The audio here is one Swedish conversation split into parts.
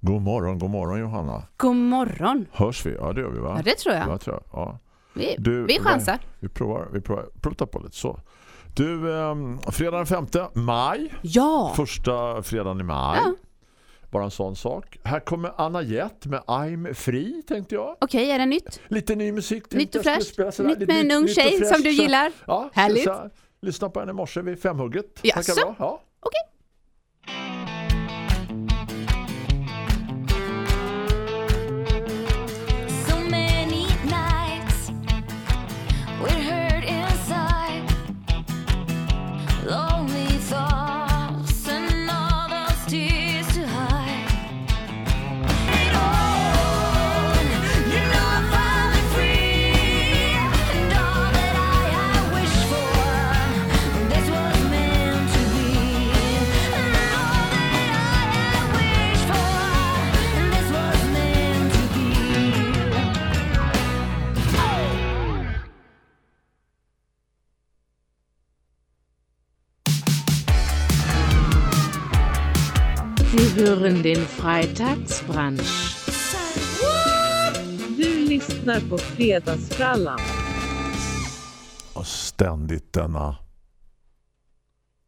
God morgon, god morgon Johanna. God morgon. Hörs vi? Ja, det gör vi va? Ja, det tror jag. Ja, tror jag. Ja. Vi, Du, vi chansar. Vi provar, vi provar. Prata på lite så. Du, eh, fredag den 5 maj. Ja. Första fredagen i maj. Ja. Bara en sån sak. Här kommer Anna Jett med I'm Free, tänkte jag. Okej, är det nytt? Lite ny musik. Nytt och fräscht. Nytt Lite med en ung tjej fräscht, som du så- gillar. Ja, Härligt. Så, så, lyssna på henne i morse vid femhugget. Bra. Ja. Okej. So hören den Freitagsbrunch. Du lyssnar på Fredagsfrallan. Och ständigt denna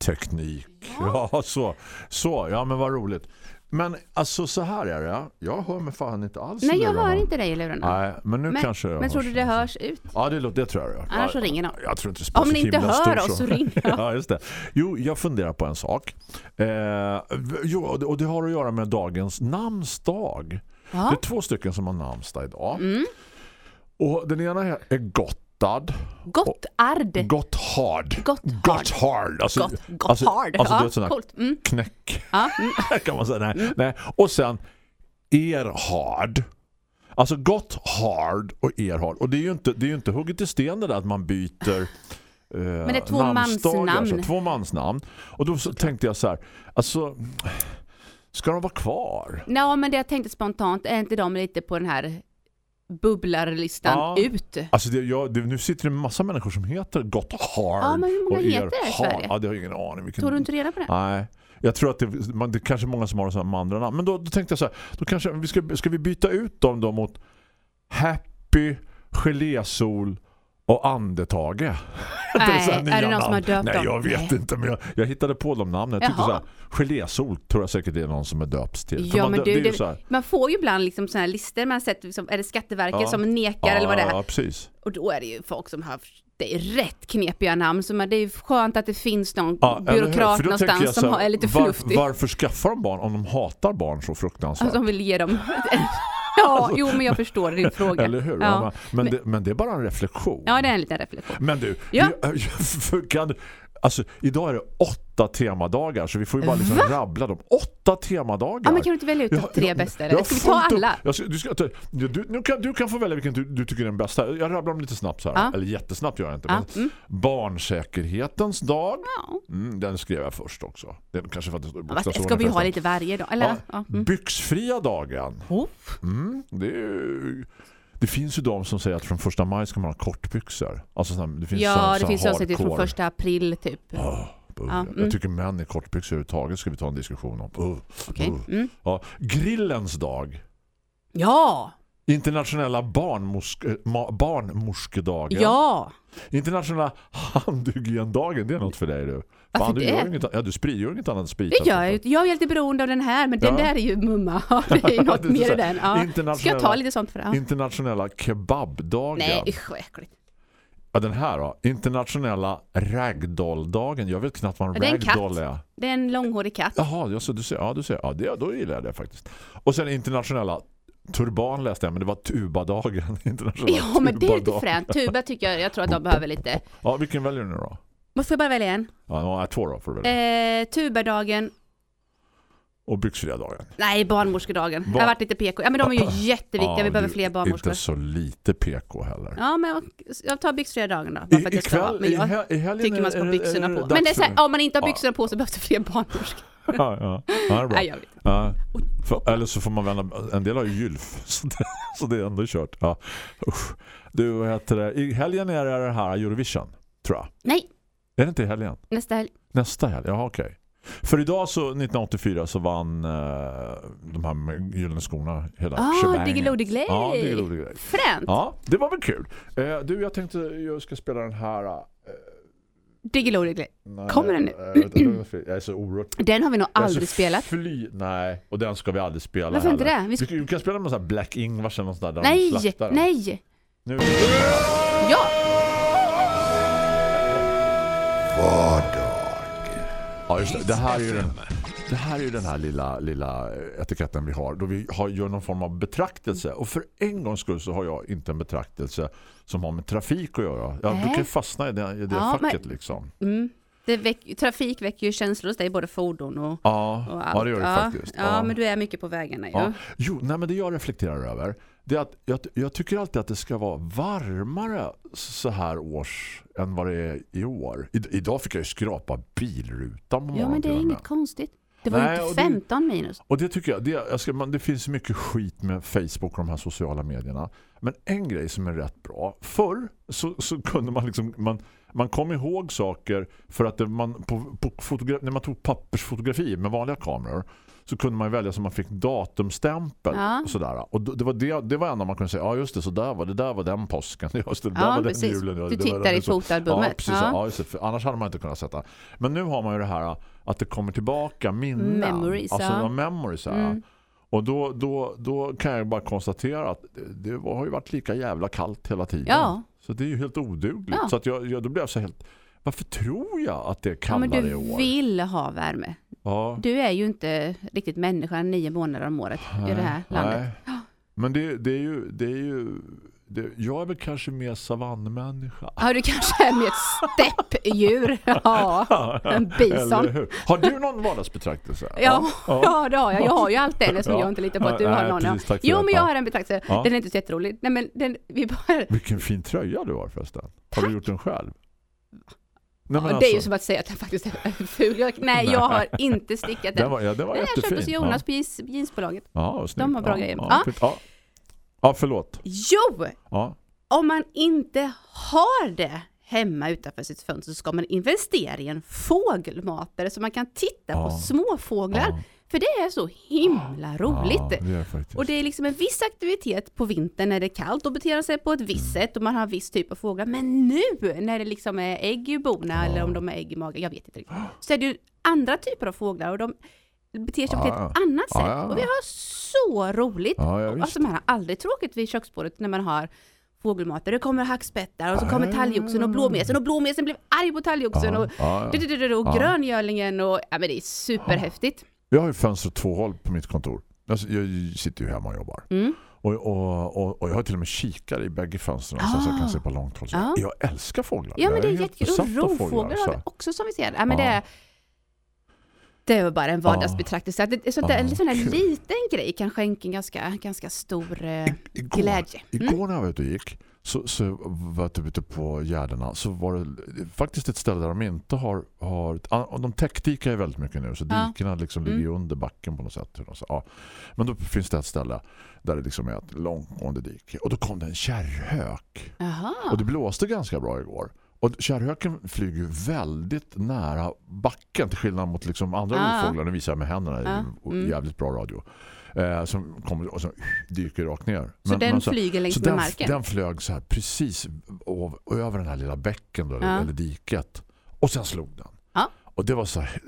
teknik. Ja, så. Så, ja men vad roligt. Men alltså så här är det. Jag hör mig fan inte alls. Nej, jag hör inte dig i lurarna. Nej, men nu Men, kanske jag men tror du det hörs ut? Ja, det, låter- det tror jag det. Annars så ringer någon. Jag tror inte det Om ni inte hör oss så ring. ja, just det. Jo, jag funderar på en sak. Eh, jo, och det- det har att göra med dagens namnsdag. Det Ja. är två stycken som har namnsdag idag. Mm. Och den ena är Gottard. Gottard. Gotthard. Gotthard. Alltså, Gott, alltså, Gotthard. alltså, det är ja, coolt. Mm. knäck Ja, mm. kan man säga. Nej, nej. Och sen Erhard. Alltså Gotthard och Erhard. Och det är ju inte, det är ju inte hugget i sten det där att man byter eh, Men det är två mansnamn. två mansnamn. Och då tänkte jag så här, alltså ska de vara kvar? Ja, men det jag tänkte spontant, är inte de lite på den här bubblarlistan Ja. ut? Alltså det, jag, det, nu sitter det en massa människor som heter Gotthard Ja, men hur många och heter det i. Sverige? Ja, det har jag ingen aning. Vilken, Tog du inte reda på det? Nej, jag tror att det, man, det är kanske många som har sådana med andra namn. Men då, då tänkte jag så här, då kanske vi ska, ska vi byta ut dem då mot Happy, Gelésol och Andetage. Nej, är nya det någon som har döpt Nej, dem? jag vet Nej. inte. Men jag, jag hittade på de namnen. Jag tyckte så här, Gelésol tror jag säkert det är någon som är döps till. Ja, man, men du, det är ju det, man får ju ibland liksom såna här listor man sett, liksom, är det Skatteverket Ja. som nekar eller vad det är? Ja, precis. Och då är det ju folk som har det är rätt knepiga namn. Så det är skönt att det finns någon Ja, byråkrat någonstans som här, är lite var-. Varför skaffar de barn om de hatar barn så fruktansvärt? Alltså, de vill ge dem... ja, jo men jag förstår din fråga. Eller hur? Ja. Men, men, det, men det är bara en reflektion. Ja, det är en liten reflektion. Men du, Ja. för kan, alltså, idag är det åtta temadagar så vi får ju bara liksom rabbla dem. Åtta temadagar. Ja, men kan du inte välja ut de tre jag- bästa? jag Eller ska vi ta alla? Jag du, ska, du, du, kan, du kan få välja vilken du, du tycker är den bästa. Jag rabblar dem lite snabbt så här. Ja. Eller jättesnabbt gör jag inte. Ja, mm. Barnsäkerhetens dag. Ja. Mm, den skrev jag först också. Det är kanske för att det Ska vi ha lite varje dag? Eller? Mm. Byxfria dagen. Mm, det, är, ju- det finns ju de som säger att från första maj ska man ha kortbyxor. Alltså såna, det finns Ja, såna- det såna finns också till från första april typ. Buh. Ja, mm. Jag tycker män i kortbyxor överhuvudtaget ska vi ta en diskussion om. Uh, Okej. uh. Mm. Ja, grillens dag. Ja! Internationella barnmorsk, ma, barnmorskedagen. Ja! Internationella handhygiendagen, det är något för dig du. Varför du, det? gör inget, ja, du sprider ju inget annat sprit. Det gör jag. Jag är lite beroende av den här, men den Ja. där är ju mumma. Det är ju något Det är mer i den. Ja. Ska jag ta lite sånt för det? Ja. Internationella kebabdagen. Nej, usch vad äckligt. Ja, den här då. Internationella ragdoll-dagen. Jag vet knappt vad en Ja, det är en ragdoll är. Det är en långhårig katt. Jaha, ja, så du ser. Ja, du ser. Ja, det, då gillar jag det faktiskt. Och sen internationella turban läste jag, men det var tubadagen. Ja, men det är lite fränt. Tuba tycker jag, jag tror att de behöver lite. Ja, vilken väljer du nu då? Men får jag bara välja en? Ja, två då får du välja. Eh, tubadagen. Och byxfria dagen. Nej, barnmorskedagen. Barn- Jag har varit lite PK. Ja, men de är ju jätteviktiga. Vi Ja, behöver du- fler barnmorskor. Inte så lite PK heller. Ja, men jag- tar byxfria dagen då. I, jag ska ikväll, Men jag i helgen tycker man ska ha byxorna på. Men det är så här, om man inte har byxorna på så behövs det fler barnmorskor. Ja, ja. ja det är bra. Nej, jag vet. Ja. För, eller så får man vända, en del har ju gylf så det, så det är ändå kört. Ja. Usch. Du, vad heter det? I helgen är det här Eurovision, tror jag. Nej, Är det inte i helgen? nästa helg. Nästa helg? Ja, okej. För idag så 1984 så vann eh, de här med gyllene skorna hela Ah, shebangen. Diggiloo Diggiley. Ja, Diggiloo Diggiley. Fränt. Ja, det var väl kul. Eh, du, jag tänkte jag ska spela den här... Eh, Diggiloo Diggiley. Kommer den nu? jag är så oerhört... Den har vi nog aldrig spelat. Fly, nej, och den ska vi aldrig spela Varför inte heller. det? Vi Vi, ska- ska, vi kan spela med sån här Black Ingvars eller något sånt där. där Nej, den. nej. Nu. Ja. Ja, just det. Det här är ju den, det här är ju den här lilla, lilla etiketten vi har. Då vi har, gör någon form av betraktelse. Och för en gångs skull så har jag inte en betraktelse som har med trafik att göra. Jag Nej. brukar fastna i det, i det Ja, facket liksom. Mm. Väck, trafik väcker ju känslor hos dig, både fordon och, Ja, och allt. ja, det gör det ja. faktiskt. Ja, men du är mycket på vägarna. Ja. Jo, nej, men det jag reflekterar över det är att jag, jag tycker alltid att det ska vara varmare så här års än vad det är i år. I, idag fick jag ju skrapa bilrutan Ja, men det är inget konstigt. Det var Nej, inte det- 15 minus. Och det tycker jag, det, jag ska, man, det finns mycket skit med Facebook och de här sociala medierna. Men en grej som är rätt bra, förr så, så kunde man liksom, man, man kom ihåg saker för att det, man, på, på när man tog pappersfotografi med vanliga kameror så kunde man välja så man fick datumstämpel Ja. och sådär. Och det var det, det var enda man kunde säga, ja just det, så där var det, där var den påsken, just det, där Ja, var den precis. julen. ja, Du det tittar den- i fotalbumet. Ja, precis. Ja. Ja. annars hade man inte kunnat sätta. Men nu har man ju det här att det kommer tillbaka minnen. Memories, Alltså ja. memories. Mm. Och då, då, då kan jag bara konstatera att det, det har ju varit lika jävla kallt hela tiden. Ja. Så det är ju helt odugligt. Så att jag, jag, då blir jag så helt... Varför tror jag att det är Ja, men kallare du i år? vill ha värme. Ja. Du är ju inte riktigt människa nio månader om året i det här landet. Nej. Men det, det är ju... Det är ju det, jag är väl kanske mer savannmänniska. Ja, du kanske är ett steppdjur. Ja, en bison. Har du någon vardagsbetraktelse? Ja, ja, det har jag. Jag har ju allt det som Ja. jag inte litar på att du Nej, har någon. precis, tack jo, men jag Ja. har en betraktelse. Ja. Den är inte så jätterolig. Nej, men den, vi bara, Vilken fin tröja du har förresten. Har du gjort den själv? Nej, Ja, det är ju alltså, som att säga att den faktiskt är ful. Jag, nej, jag har inte stickat den. den var, ja, den var har jag köpt hos. Jonas Ja. på jeans, jeansbolaget. Ja. De har bra ja, grejer. Ja, Ja. ja. förlåt. Jo! Om man inte har det hemma utanför sitt fönster så ska man investera i en fågelmatare så man kan titta på småfåglar. Ja. För det är så himla roligt. Ja, det. Och det är liksom en viss aktivitet på vintern när det är kallt och beter sig på ett visst Mm. sätt och man har viss typ av fåglar. Men nu när det liksom är ägg i bona eller om de är ägg i magen, jag vet inte riktigt. Så är det ju andra typer av fåglar och de beter sig på Ja, ett annat ja, sätt. ja. Och vi har så roligt. Ja, ja, alltså man har aldrig tråkigt vid köksbordet när man har fågelmat. Det kommer hackspettar och så kommer talgoxen och blåmesen och blåmesen blev arg på talgoxen Ja, och, ja, ja. och Ja. gröngölingen och ja men det är superhäftigt. Jag har ju fönstret två håll på mitt kontor. Jag, jag sitter ju hemma och jobbar. Mm. Och, och, och, och jag har till och med kikare i bägge fönstren så att jag kan se på långt håll. Ah. Jag älskar fåglar. Ja men det är helt jättekul. Och rovfåglar har så. vi också som vi ser. Ja, men Ja. det, är, det är bara en vardagsbetraktelse. Att det, sånt där, en sån här liten grej kan skänka en ganska, ganska stor eh, Igår, glädje. Mm. igår när jag var ute och gick så, så var jag ute på Gärdena så var det faktiskt ett ställe där de inte har, har de täckdikar ju väldigt mycket nu så Ja. dikerna liksom Mm. ligger under backen på något sätt. säger. Ja. Men då finns det ett ställe där det liksom är ett långtgående dike och då kom det en kärrhök Jaha. och det blåste ganska bra igår. Och kärrhöken flyger väldigt nära backen till skillnad mot liksom andra Ja. rovfåglar. Nu visar jag med händerna. Ju Mm. jävligt bra radio. Eh, som kommer och så dyker rakt ner. så den så- flyger längs med den, marken? den flög så här precis ov- över den här lilla bäcken då, Ja. eller diket. Och sen slog den. Ja. Och det var så här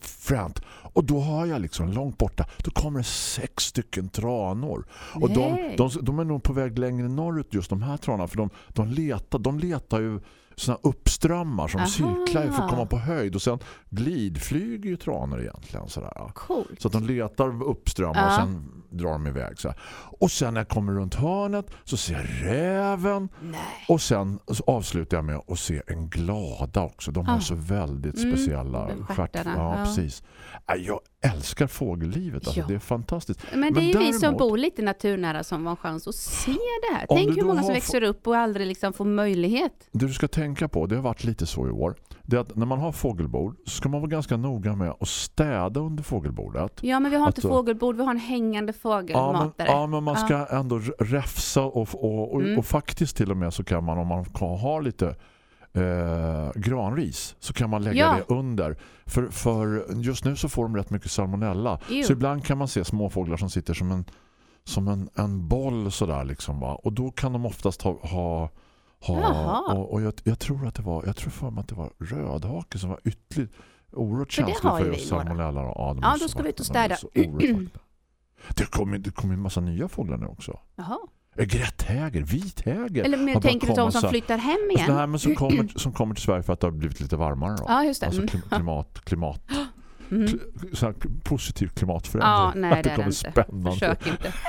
fränt. Och då har jag liksom långt borta, då kommer det sex stycken tranor. Och de, de, de är nog på väg längre norrut just de här tranorna. För de, de, letar, de letar ju såna uppströmmar som Aha. cirklar ju för att komma på höjd. Och sen glidflyger ju tranor egentligen. Sådär. Coolt. Så att de letar uppströmmar Ja. och sen drar de iväg. Så här. Och sen när jag kommer runt hörnet så ser jag räven. Nej. Och sen så avslutar jag med att se en glada också. De har Ah. så väldigt Mm, speciella stjärt. stjärtarna, Ja, ja. precis. Nej, Jag älskar fågellivet. Alltså. Ja. Det är fantastiskt. Men det är ju vi som däremot- bor lite naturnära som har en chans att se det här. Tänk hur många som växer upp och aldrig liksom får möjlighet. Det du ska tänka på, det har varit lite så i år. Det är att när man har fågelbord så ska man vara ganska noga med att städa under fågelbordet. Ja, men vi har inte Alltså- fågelbord, vi har en hängande Ja men, fågelmatare. ja, men man ska ändå r- räfsa och, och, och, Mm. och faktiskt till och med så kan man om man kan ha lite eh, granris så kan man lägga Ja. det under. För, för just nu så får de rätt mycket salmonella. Ew. Så ibland kan man se småfåglar som sitter som en, som en, en boll sådär liksom va. Och då kan de oftast ha, ha ha, och, och jag, jag tror att det var jag tror för att det var rödhake som var ytterligt oerhört känslig för ju just salmonella. Ja, de Ja, då ska vi ut och städa. Det kommer det kommer en massa nya fåglar nu också. Jaha. Eh, Grätthäger, vithäger. Eller men tänker du de som så flyttar hem igen? Nej, men som kommer, som kommer till Sverige för att det har blivit lite varmare då. Ja, just det. Alltså Mm. klim- klimat, klimat Mm. positiv klimatförändring. Ja, nej att det det kommer inte. spännande. Försök inte.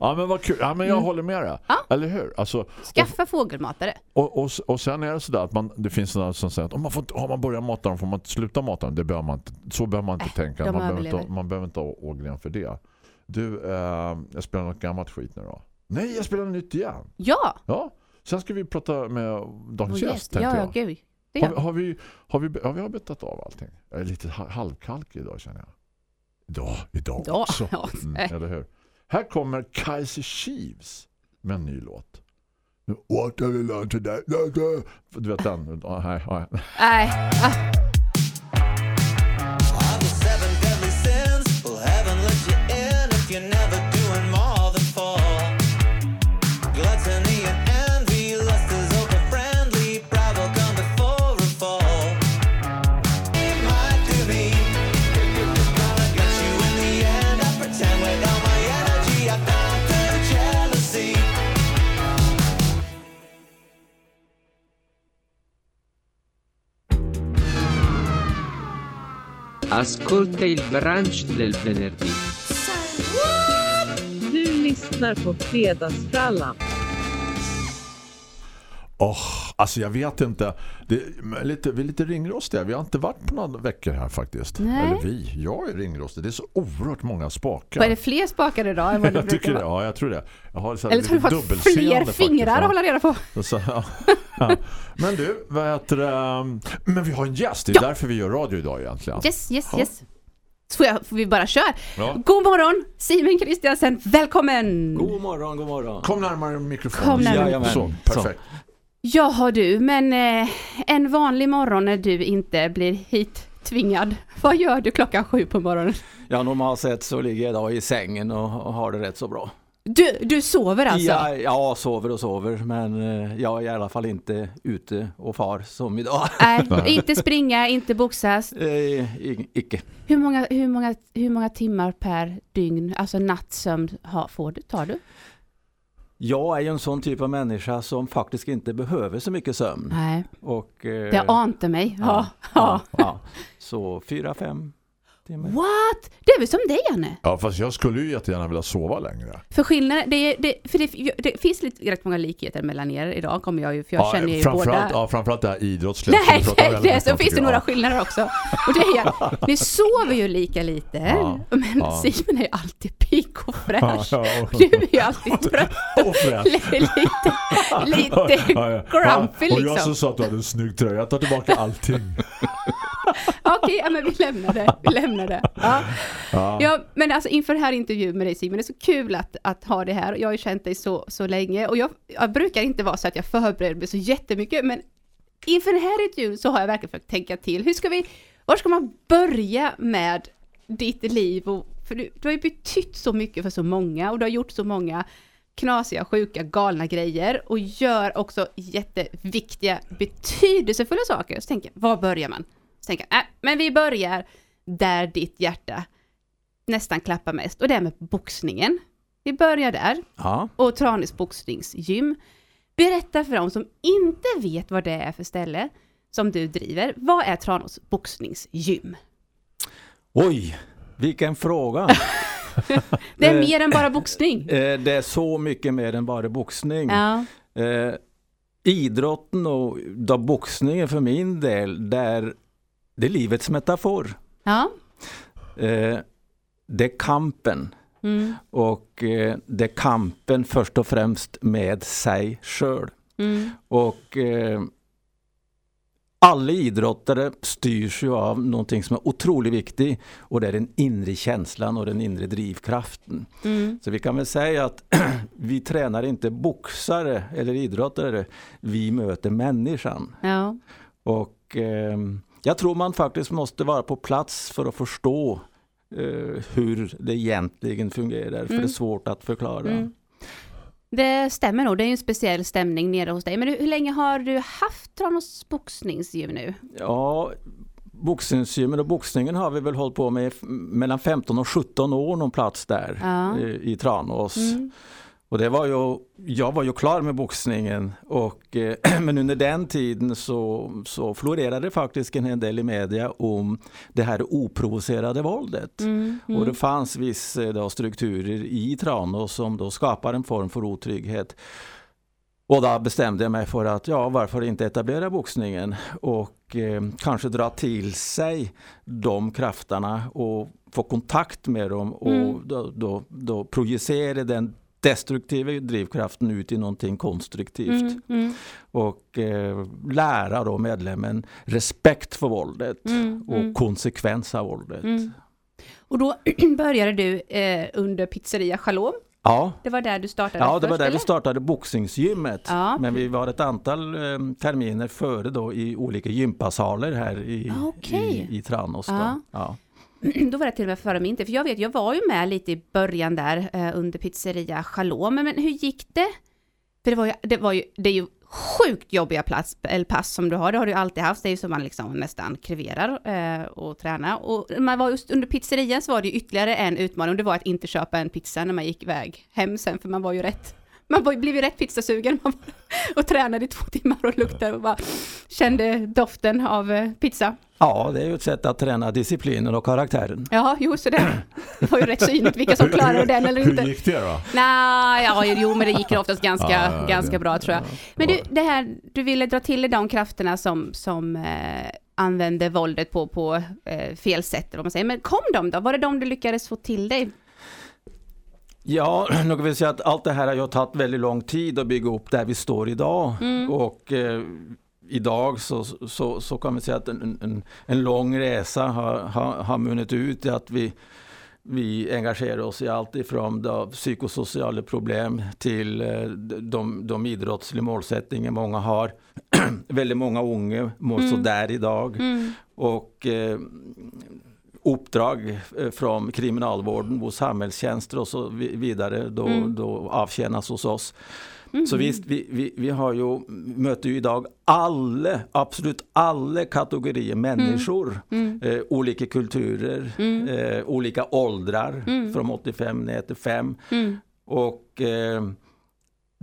Ja, men vad kul. Ja, men jag Mm. håller med dig. Ja. Eller hur? Alltså, Skaffa fågelmatare. och, och, och sen är det sådär att man, det finns några som säger att om man, får, har man börjat mata dem får man inte sluta mata dem. Det behöver man inte, så behöver man inte Nej, tänka. Man behöver, inte, man behöver inte ha ågren för det. Du, eh, jag spelar något gammalt skit nu då. Nej, jag spelar nytt igen. Ja, Ja, sen ska vi prata med dagens och gäst, gäst. tänkte Ja, jag. ja, gud. Har, har, vi, har, vi, har vi arbetat av allting? Jag är lite ha- halvkalkig idag känner jag. Idag, idag Ja, också. ja. Mm, eller hur? Här kommer Kaiser Chiefs med en ny låt. What have you learned today? Du vet den? Nej, nej. Nej, Ascolta il brunch del venerdì. Du lyssnar på Fredagsfrallan. Åh, alltså jag vet inte. Det är lite, vi är lite ringrostiga. Vi har inte varit på några veckor här faktiskt. Nej. Eller vi. Jag är ringrostig. Det är så oerhört många spakar. var det fler spakar idag än vad det jag tycker det. Ja, jag tror det. Jag har så här Eller så har du fått fler faktiskt, fingrar att hålla reda på. Så, ja. Ja. Men du, vad heter det? Men vi har en gäst. Det är Ja. därför vi gör radio idag egentligen. Yes, yes, Ja. yes. Så får, jag, får vi bara köra. Ja. God morgon, Simon Kristiansen. Välkommen! God morgon, god morgon. Kom närmare mikrofonen. Kom närmare. Så, perfekt. Ja, har du, men eh, en vanlig morgon när du inte blir hit tvingad. Vad gör du klockan sju på morgonen? Ja, normalt sett så ligger jag idag i sängen och, och har det rätt så bra. Du, du sover alltså? Ja, ja, sover och sover, men eh, jag är i alla fall inte ute och far som idag. Nej, inte springa, inte boxas. Eh, icke. Hur många, hur, många, hur många timmar per dygn, alltså nattsömn, har, får du, tar du? Jag är ju en sån typ av människa som faktiskt inte behöver så mycket sömn. Nej, Och, eh, det ante mig. Ja. ja, ja. ja. Så fyra, fem timmar. What? Det är väl som dig, Janne? Ja, fast jag skulle ju jättegärna vilja sova längre. För skillnaden, det, är- det, för det, det finns lite, rätt många likheter mellan er idag, kommer jag ju, för jag känner ju framförallt, båda. ja, framförallt det här idrottsliga. Nej, det, det, så finns det några skillnader också. Och det är, ni sover ju lika lite, Ja, men ja. Simon är ju alltid pigg och fräsch. Ja, ja. Du är ju alltid trött Och fräsch. lite, lite Ja, ja. grumpy Ja, Och jag liksom. som sa att du hade en snygg tröja. Jag tar tillbaka allting. Okej, ja, men vi lämnar det. Vi lämnar det. Ja. Ja. Ja, men alltså inför den här intervjun med dig Simon, det är så kul att, att ha det här. Jag har ju känt dig så, så länge och jag, jag brukar inte vara så att jag förbereder mig så jättemycket, men inför den här intervjun så har jag verkligen försökt tänka till. Hur ska vi, var ska man börja med ditt liv? Och, för du, du har ju betytt så mycket för så många och du har gjort så många knasiga, sjuka, galna grejer och gör också jätteviktiga, betydelsefulla saker. Så tänker jag, var börjar man? Så tänker jag, äh, men vi börjar där ditt hjärta nästan klappar mest och det är med boxningen. Vi börjar där Ja. och Tranås boxningsgym. Berätta för dem som inte vet vad det är för ställe som du driver. Vad är Tranås boxningsgym? Oj, vilken fråga. Det är Eh, mer än bara boxning. Eh, det är så mycket mer än bara boxning. Ja, Eh, idrotten och då boxningen för min del, där det är livets metafor. ja, Eh, det är kampen mm, och eh, det är kampen först och främst med sig själv. mm, Och eh, alla idrottare styrs ju av någonting som är otroligt viktigt och det är den inre känslan och den inre drivkraften. Mm. Så vi kan väl säga att vi tränar inte boxare eller idrottare, vi möter människan. Ja. Och eh, jag tror man faktiskt måste vara på plats för att förstå eh, hur det egentligen fungerar, för det är svårt att förklara. Mm. Det stämmer nog, det är ju en speciell stämning nere hos dig. Men hur, länge har du haft Tranås boxningsgym nu? Ja, boxningsgymmen och boxningen har vi väl hållit på med mellan 15 och 17 år någon plats där Ja. i, i Tranås. Mm. Och det var ju, jag var ju klar med boxningen och, eh, men under den tiden så, så florerade faktiskt en hel del i media om det här oprovocerade våldet. Mm. Mm. Och det fanns vissa då, strukturer i Tranås som då skapar en form för otrygghet. Och då bestämde jag mig för att ja, varför inte etablera boxningen och eh, kanske dra till sig de krafterna och få kontakt med dem och Mm. då, då, då projicera den destruktiva drivkraften ut i någonting konstruktivt Mm. Mm. och eh, lära då medlemmen respekt för våldet Mm. och Mm. konsekvens av våldet. Mm. Och då började du eh, under pizzeria Shalom. Ja, Det var där du startade Ja, det var först, där vi eller? startade boxningsgymmet. Ja. Men vi var ett antal eh, terminer före då i olika gympasaler här i, Ah, okej. i, i Tranås. Ja. Då var det till och med före min tid, för jag vet, jag var ju med lite i början där eh, under pizzeria Shalom, men, men hur gick det? För det var ju, det var ju, det är ju sjukt jobbiga plats, eller pass som du har, det har du ju alltid haft, det är ju som man liksom nästan kreverar eh, och tränar. Och man var just under pizzerian så var det ju ytterligare en utmaning, det var att inte köpa en pizza när man gick iväg hem sen, för man var ju rätt man blev ju rätt pizzasugen man var, och tränade i två timmar och luktade och bara kände doften av eh, pizza. ja, det är ju ett sätt att träna disciplinen och karaktären. Ja, jo, så det, var ju rätt synligt vilka som klarade den eller Hur inte. gick det då? Nej, ja, jo, men det gick oftast ganska, Ja, ja, ganska det- bra tror jag. Men du, det här, du ville dra till dig de krafterna som, som eh, använde våldet på, på eh, fel sätt, eller vad man säger. Men kom de då? Var det de du lyckades få till dig? Ja, nog vill säga att allt det här har ju tagit väldigt lång tid att bygga upp där vi står idag. Mm. Och eh, idag så, så, så kan vi säga att en, en, en lång resa har, har, har munnit ut i att vi vi engagerar oss i allt ifrån då psykosociala problem till eh, de, de idrottsliga målsättningar många har. Väldigt många unga mår Mm. sådär idag. Mm. Och eh, uppdrag eh, från kriminalvården hos samhällstjänster och så vi- vidare då, Mm. då avtjänas hos oss. Mhm. Så visst, vi, vi, vi har ju, möter ju idag alla, absolut alla kategorier människor. Mm. Eh, olika kulturer, Mm. eh, olika åldrar, Mm. från 85 ner till 5. Mm. Och eh,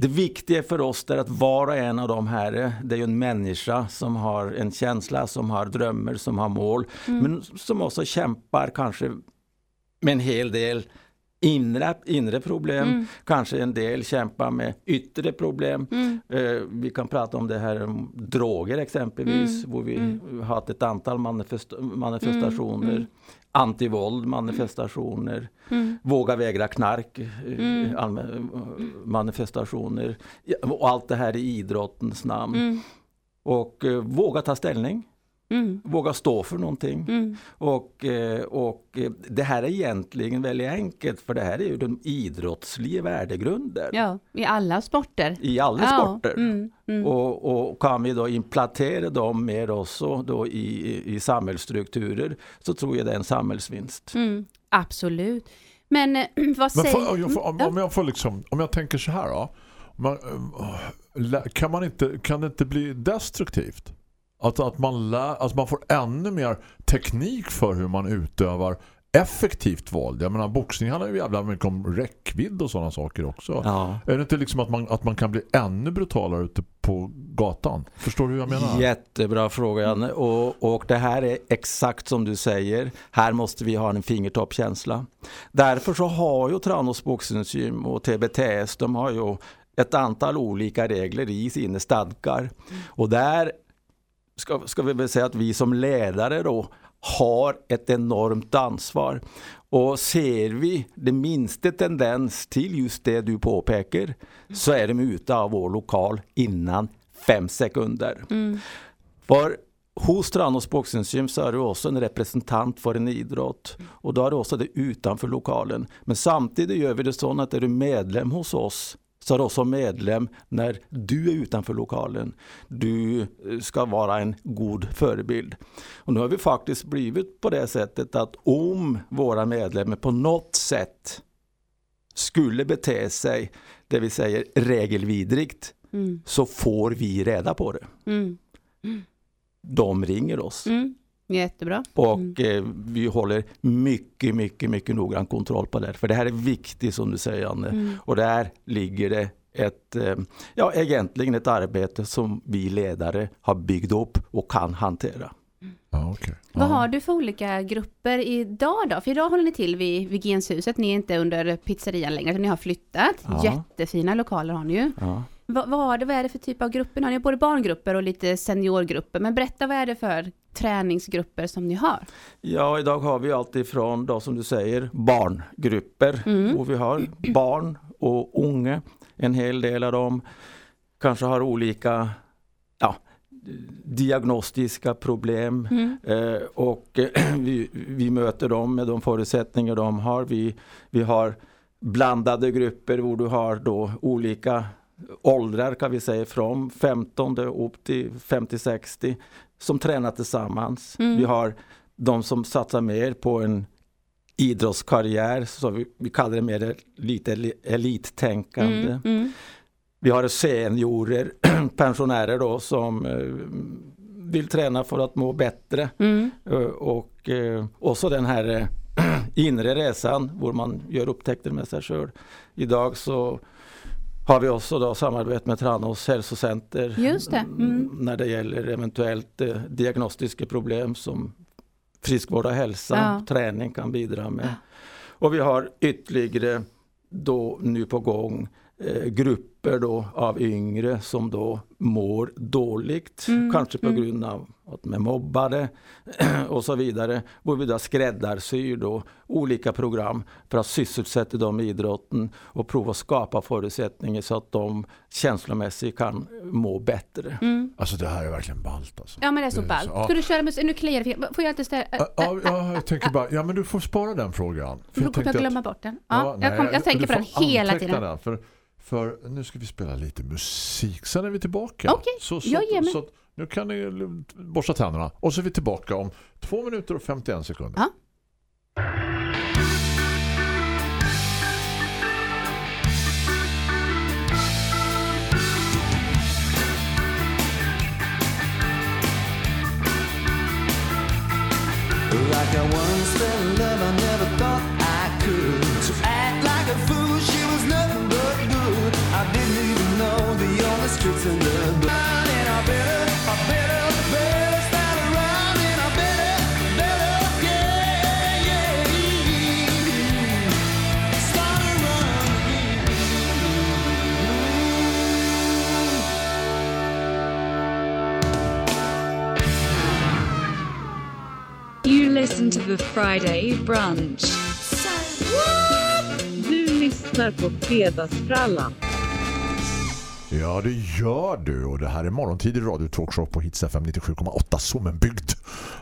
det viktiga för oss är att var och en av de här, det är ju en människa som har en känsla, som har drömmar, som har mål, Mm. men som också kämpar kanske med en hel del inre, inre problem. Mm. Kanske en del kämpar med yttre problem. Mm. Eh, vi kan prata om det här om droger exempelvis, Mm, hvor vi mm. har haft ett antal manifest manifestationer. Antivåld manifestationer, Mm. våga vägra knark eh, Mm. manifestationer. Och allt det här i idrottens namn. Mm. Och eh, våga ta ställning, Mm. våga stå för någonting. Mm. Och, eh, och eh, det här är egentligen väldigt enkelt för det här är ju den idrottsliga värdegrunden Ja, i alla sporter. i alla ja. sporter. Mm. Mm. Och, och kan vi då implantera dem mer också då i, i, i samhällsstrukturer så tror jag det är en samhällsvinst. Mm. Absolut. Men eh, vad Men säger... får, jag får, om, om jag får liksom, om jag tänker så här då. Man, kan, man inte, kan det inte bli destruktivt? Att, att, man lär, att man får ännu mer teknik för hur man utövar effektivt våld. Jag menar, boxning handlar ju jävla mycket om räckvidd och sådana saker också. Ja. Är det inte liksom att man, att man kan bli ännu brutalare ute på gatan? Förstår du hur jag menar? Jättebra fråga Janne. Och, och det här är exakt som du säger. Här måste vi ha en fingertoppkänsla. Därför så har ju Tranås boxningsgym och TBTS de har ju ett antal olika regler i sina stadgar. Och där ska, ska vi väl säga att vi som ledare då har ett enormt ansvar. Och ser vi det minsta tendens till just det du påpekar så är de ute av vår lokal innan fem sekunder. Mm. För hos Tranås boxningsgym så är du också en representant för en idrott och då är du också det utanför lokalen. Men samtidigt gör vi det så att är du medlem hos oss så du också medlem när du är utanför lokalen. Du eh, ska vara en god förebild. Och nu har vi faktiskt blivit på det sättet att om våra medlemmar på något sätt skulle bete sig, det vill säga regelvidrigt, Mm. så får vi reda på det. Mm. De ringer oss. Mm. Jättebra. Och eh, vi håller mycket, mycket, mycket noggrann kontroll på det. För det här är viktigt som du säger Anne. Mm. Och där ligger det ett, eh, ja egentligen ett arbete som vi ledare har byggt upp och kan hantera. Ja, okej. Vad har du för olika grupper idag då? För idag håller ni till vid, vid Genshuset, ni är inte under pizzerian längre, utan ni har flyttat. Ja. Jättefina lokaler har ni ju. Ja. Vad, vad, har det, vad är det för typ av grupper? Har ni både barngrupper och lite seniorgrupper? Men berätta, vad är det för träningsgrupper som ni har? Ja, idag har vi alltifrån då som du säger barngrupper Mm. och vi har barn och unga. En hel del av dem kanske har olika ja, diagnostiska problem Mm. eh, och vi, vi möter dem med de förutsättningar de har. Vi, vi har blandade grupper hvor du har då olika åldrar kan vi säga från 15 upp till 50-60 som tränar tillsammans. Mm. Vi har de som satsar mer på en idrottskarriär, så vi, vi kallar det mer lite eli- elittänkande. Mm. Mm. Vi har seniorer, pensionärer då som eh, vill träna för att må bättre. Mm. Eh, och eh, också den här eh, inre resan hvor man gör upptäckter med sig själv. Idag så har vi också då samarbete med Tranås hälsocenter Just det, mm. när det gäller eventuellt eh, diagnostiska problem som friskvård och hälsa, Ja. träning kan bidra med. Och vi har ytterligare då nu på gång eh, grupper då av yngre som då mår dåligt, Mm, kanske på mm. grund av att de är mobbade och så vidare. Hvor vi då skräddarsyr då olika program för att sysselsätta dem i idrotten och prova att skapa förutsättningar så att de känslomässigt kan må bättre. Mm. Alltså det här är verkligen ballt alltså. Ja men det är så ballt. ja. Ska du köra med, nu kliar det Får jag inte ställa? Ja, ja, ja, jag tänker bara, ja men du får spara den frågan. För Du jag får tänkte att- glömma bort den. Ja, nej, jag, kom, jag tänker på den hela tiden. Den, för, för nu ska vi spela lite musik, sen är vi tillbaka. Okej, så, jag ger mig. så nu kan ni borsta tänderna. Och så är vi tillbaka om 2 minuter och 51 sekunder. Ja. Streets in the blood. And better, I better, better start around. And I better, better, yeah, yeah. Start around You listen to the Friday brunch. Du lyssnar på Fredagsfrallan. Ja, det gör du. Och det här är morgontidig radio talkshow på Hits FM 97,8 Sommenbygd.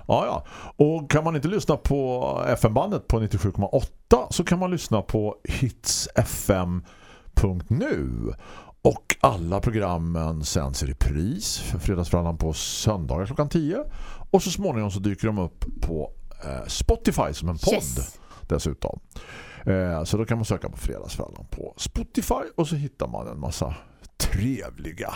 Ja, ja. Och kan man inte lyssna på FM-bandet på 97,8 så kan man lyssna på hitsfm.nu. Och alla programmen sänds i repris för fredagsfrallan på söndagar klockan 10. Och så småningom så dyker de upp på eh, Spotify som en podd Yes. dessutom. Eh, så då kan man söka på fredagsfrallan på Spotify och så hittar man en massa trevliga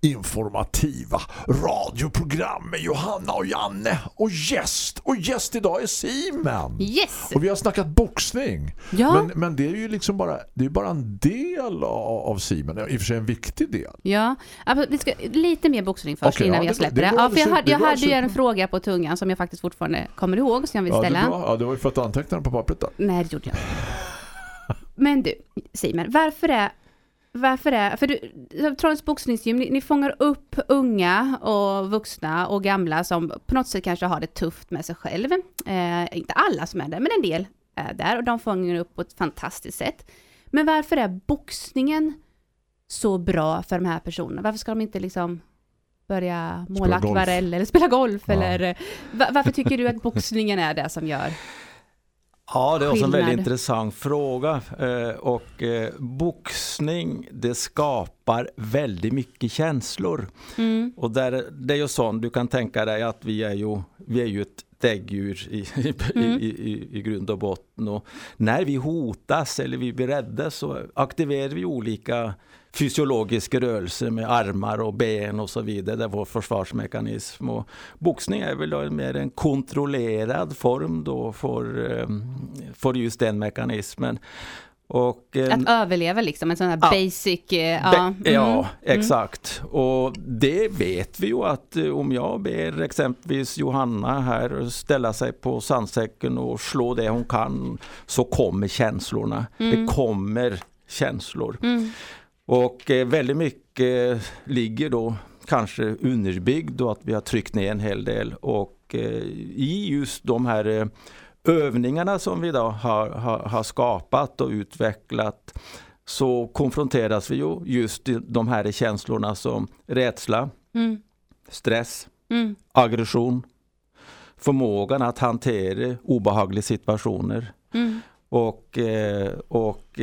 informativa radioprogram med Johanna och Janne och gäst. Och gäst idag är Simen. Yes! Och vi har snackat boxning. Ja. Men, men det är ju liksom bara, det är bara en del av, av Simen. I och för sig en viktig del. Ja, vi ska, lite mer boxning först Okej, innan ja, vi har det- släppt det Ja, för jag hade, jag hade ju en fråga på tungan som jag faktiskt fortfarande kommer ihåg, som jag vill Ja, det, ställa. bra. ja, det var ju för att anteckna den på pappret där. Nej, det gjorde jag inte. Men du, Simon, varför är varför är, för du, Trondhems boxningsgym, ni, ni fångar upp unga och vuxna och gamla som på något sätt kanske har det tufft med sig själv. Eh, inte alla som är där, men en del är där och de fångar upp på ett fantastiskt sätt. Men varför är boxningen så bra för de här personerna? Varför ska de inte liksom börja måla akvarell eller spela golf? Ja. Eller, va- varför tycker du att boxningen är det som gör? Ja, det är också en väldigt intressant fråga. Eh, och eh, boxning, det skapar väldigt mycket känslor. Mm. Och där, det är ju sånt, du kan tänka dig att vi är ju, vi är ju ett däggdjur i, i, Mm. i, i, i grund och botten. Och när vi hotas eller vi blir rädda så aktiverar vi olika fysiologiska rörelser med armar och ben och så vidare. Det är vår försvarsmekanism. Och boxning är väl mer en kontrollerad form då för, eh, för just den mekanismen. Och, eh, Att överleva liksom, en sån här Ja. basic... eh, Ja, Be- mm. ja exakt. Och det vet vi ju att eh, om jag ber exempelvis Johanna här ställa sig på sandsäcken och slå det hon kan så kommer känslorna. Mm. Det kommer känslor. Mm. Och eh, väldigt mycket ligger då kanske underbyggd då att vi har tryckt ner en hel del och eh, i just de här eh, övningarna som vi idag har, har, har skapat och utvecklat så konfronteras vi ju just de här känslorna som rädsla, Mm. stress, Mm. aggression, förmågan att hantera obehagliga situationer Mm. och, och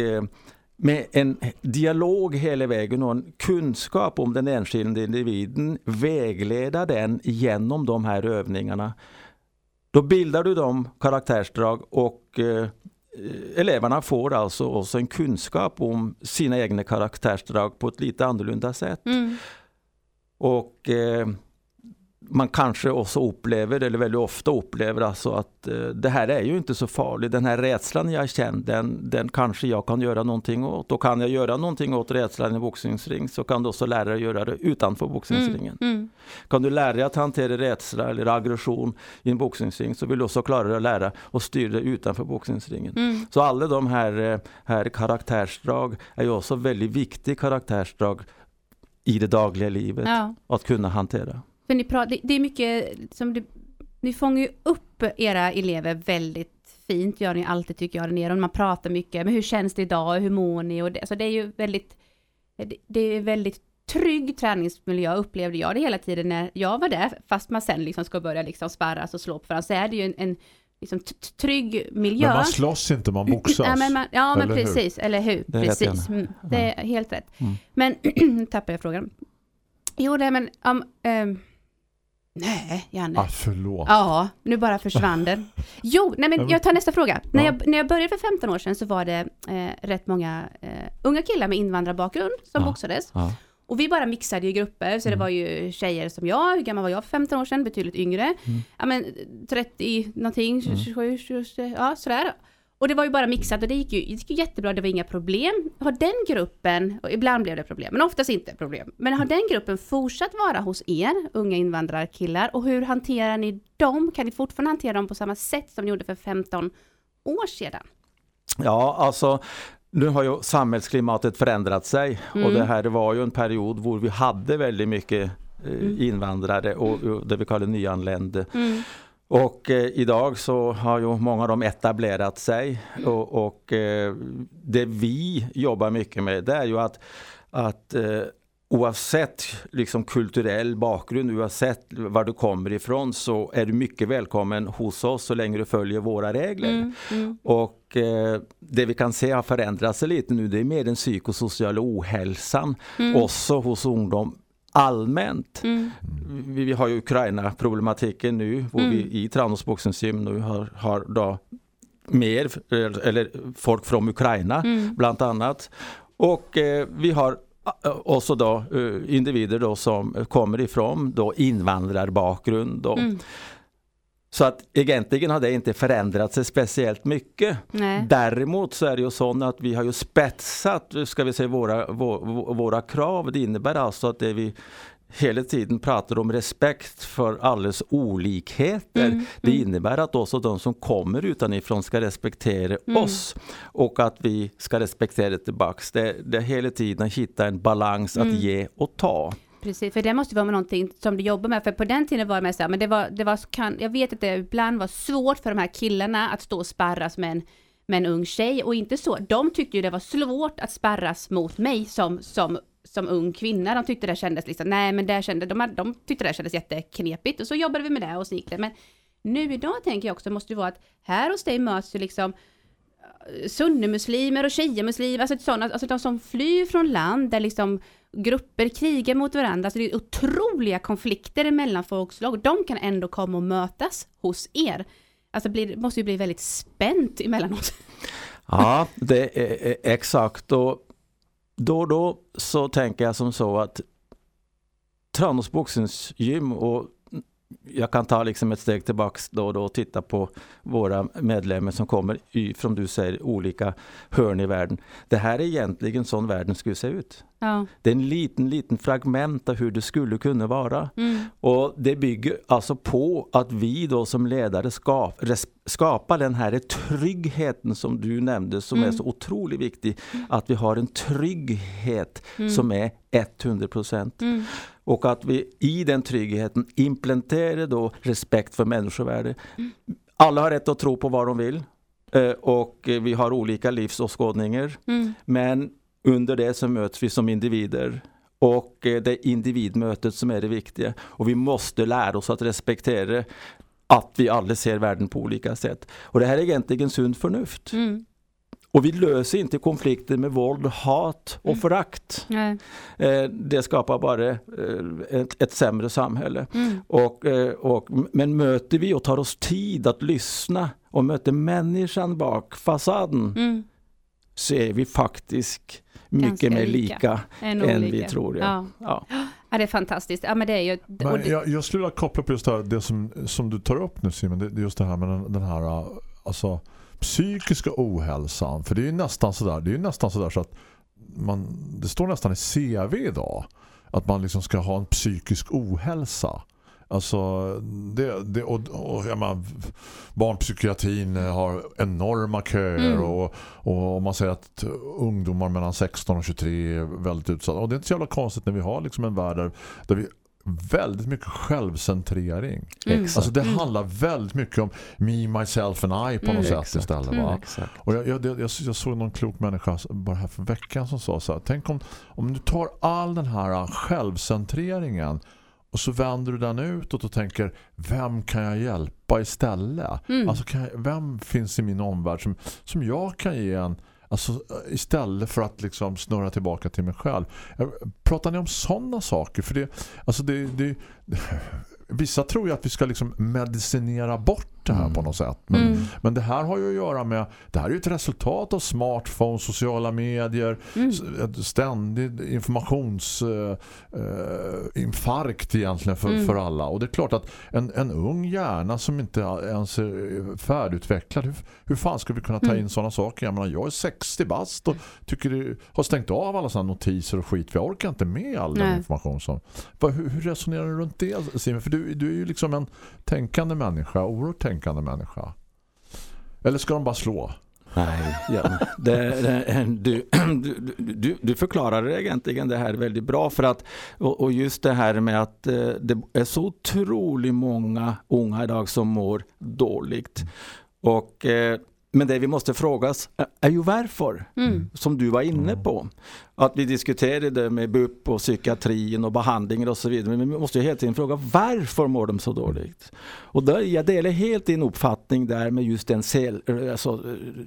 med en dialog hela vägen och en kunskap om den enskilda individen, vägleda den genom de här övningarna. Då bildar du de karaktärsdrag och eh, eleverna får alltså också en kunskap om sina egna karaktärsdrag på ett lite annorlunda sätt. Mm. Och eh, man kanske också upplever, eller väldigt ofta upplever alltså att eh, det här är ju inte så farligt. Den här rädslan jag känner, den, den kanske jag kan göra någonting åt. Och kan jag göra någonting åt rädslan i boxningsring så kan du också lära dig göra det utanför boxningsringen. Mm. Kan du lära dig att hantera rädsla eller aggression i en boxningsring så vill du också klara dig att lära att styra dig utanför boxningsringen. Mm. Så alla de här, eh, här karaktärsdrag är ju också väldigt viktiga karaktärsdrag i det dagliga livet Ja. att kunna hantera. För ni pratar, det, det är mycket som du, ni fångar ju upp era elever väldigt fint, gör ni alltid tycker jag. Och Man pratar mycket, men hur känns det idag, hur mår ni? Och det, alltså det är ju väldigt, det, det är väldigt trygg träningsmiljö upplevde jag det hela tiden när jag var där, fast man sen liksom ska börja liksom sparras och slå på varandra, så är det ju en, en liksom trygg miljö. Men man slåss inte, man boxas. Ja men, man, ja, men Eller hur? precis, eller hur? Det precis, mm, det är helt rätt. Mm. Men, tappar jag frågan. Jo, nej men, um, ehm, nej, Janne. Ah, förlåt. Ja, nu bara försvann den. Jo, nej men jag tar nästa fråga. När, Ja. jag, när jag började för 15 år sedan så var det eh, rätt många eh, unga killar med invandrarbakgrund som Ja. boxades. Ja. Och vi bara mixade i grupper, så det var ju tjejer som jag, hur gammal var jag för 15 år sedan, betydligt yngre. Ja men 30 någonting, 27, 27, ja sådär. Och det var ju bara mixat och det gick ju, det gick ju jättebra, det var inga problem. Har den gruppen, och ibland blev det problem, men oftast inte problem. Men har den gruppen fortsatt vara hos er, unga invandrarkillar, och hur hanterar ni dem? Kan ni fortfarande hantera dem på samma sätt som ni gjorde för 15 år sedan? Ja, alltså nu har ju samhällsklimatet förändrat sig Mm. och det här var ju en period hvor vi hade väldigt mycket eh, Mm. invandrare och, och det vi kallar nyanlända. Och eh, idag så har ju många av dem etablerat sig och, och eh, det vi jobbar mycket med det är ju att, att eh, oavsett liksom kulturell bakgrund, oavsett var du kommer ifrån så är du mycket välkommen hos oss så länge du följer våra regler. Mm, mm, Och eh, det vi kan se har förändrat sig lite nu det är mer den psykosociala ohälsan Mm. också hos ungdom allmänt. mm, Vi, vi har ju Ukraina-problematiken nu Mm. vi i Tranås boxningsgym nu har, har då mer, eller folk från Ukraina mm, bland annat. Och eh, vi har eh, också då eh, individer då som kommer ifrån då invandrarbakgrund. Då. mm. Så att egentligen har det inte förändrat sig speciellt mycket. Nej. Däremot så är det ju så att vi har ju spetsat ska vi säga, våra, vå- våra krav. Det innebär alltså att det vi hela tiden pratar om respekt för allas olikheter. Mm, Det mm. innebär att också de som kommer utanifrån ska respektera Mm. oss och att vi ska respektera tillbaks. Det, det är hela tiden att hitta en balans att Mm. ge och ta. Precis, för det måste vara någonting som du jobbar med, för på den tiden var det mest så här, men det var, det var, kan, jag vet att det ibland var svårt för de här killarna att stå och sparras med en, med en ung tjej, och inte så, de tyckte ju det var svårt att sparras mot mig som, som som ung kvinna, de tyckte det kändes liksom, nej men det kände, de, de tyckte det kändes jätteknepigt och så jobbade vi med det och så gick det. Men nu idag tänker jag också, måste det vara att här hos dig möts ju liksom sunnimuslimer och shiamuslimer, alltså sådana, alltså de som flyr från land där liksom grupper krigar mot varandra, så det är otroliga konflikter mellan folkslag, de kan ändå komma och mötas hos er. Alltså blir, det måste ju bli väldigt spänt emellanåt. Ja, det är exakt. Och då och då så tänker jag som så att Tranås boxningsgym och jag kan ta liksom ett steg tillbaks då och då och titta på våra medlemmar som kommer i, från du säger, olika hörn i världen. Det här är egentligen sån världen skulle se ut. Ja. Det är en liten, liten fragment av hur det skulle kunna vara. Mm. Och det bygger alltså på att vi då som ledare ska, res, skapar den här tryggheten som du nämnde som är så otroligt viktig. Att vi har en trygghet som är 100 procent. Och att vi i den tryggheten implementerar då respekt för människovärde. Alla har rätt att tro på vad de vill. eh, Och vi har olika livsåskådningar. Mm. Men under det så möts vi som individer. Och eh, det är individmötet som är det viktiga. Och vi måste lära oss att respektera att vi alla ser världen på olika sätt. Och det här är egentligen sunt förnuft. Mm. Och vi löser inte konflikter med våld, hat och förakt. Nej. Eh, Det skapar bara eh, ett, ett sämre samhälle. Mm. Och, eh, och, men möter vi och tar oss tid att lyssna och möter människan bak fasaden Mm. så är vi faktiskt mycket Ganska mer lika lika än än vi tror. Ja. Ja. Ja. Ja, det är fantastiskt. Ja, men det är ju... Men jag, jag skulle vilja koppla på just det, här, det som, som du tar upp nu Simon, det, just det här med den, den här alltså, psykiska ohälsan. För det är ju nästan sådär, det är nästan sådär så att man, det står nästan i CV idag att man liksom ska ha en psykisk ohälsa. Alltså det, det, och, och ja, man, barnpsykiatrin har enorma köer Mm. och, och om man säger att ungdomar mellan 16 och 23 är väldigt utsatta. Och det är inte så jävla konstigt när vi har liksom en värld där, där vi väldigt mycket självcentrering. Mm. Alltså det handlar väldigt mycket om me, myself and I på Mm. något sätt istället. Mm. Va? Och jag, jag, jag, jag såg någon klok människa bara här för veckan som sa så här, tänk om, om du tar all den här självcentreringen och så vänder du den utåt och tänker, vem kan jag hjälpa istället? Mm. Alltså kan jag, vem finns i min omvärld som, som jag kan ge en Alltså istället för att liksom snurra tillbaka till mig själv. Eh, pratar ni om sådana saker? För det, alltså det, det, vissa tror ju att vi ska liksom medicinera bort det här Mm. på något sätt. Men, Mm. men det här har ju att göra med, det här är ju ett resultat av smartphones, sociala medier, Mm. s- ett ständigt informationsinfarkt eh, infarkt egentligen för, Mm. för alla. Och det är klart att en, en ung hjärna som inte ens är färdigutvecklad, hur, hur fan ska vi kunna ta Mm. in sådana saker? Jag menar, jag är 60 bast och tycker det, har stängt av alla sådana notiser och skit för jag orkar inte med all den Nej. information som... Hur, hur resonerar du runt det Simon? För du, du är ju liksom en tänkande människa, oerhört tänkande människa. Eller ska de bara slå? Nej, ja. det, det, du, du, du, förklarar egentligen det här väldigt bra för att och, och just det här med att eh, det är så otroligt många unga idag som mår dåligt. Och, eh, men det vi måste fråga oss är- är ju varför, Mm. som du var inne på. Att vi diskuterade med BUP och psykiatrin och behandlingar och så vidare. Men vi måste ju hela tiden fråga varför mår de så dåligt? Och där, jag delar helt din uppfattning där med just den, sel, alltså,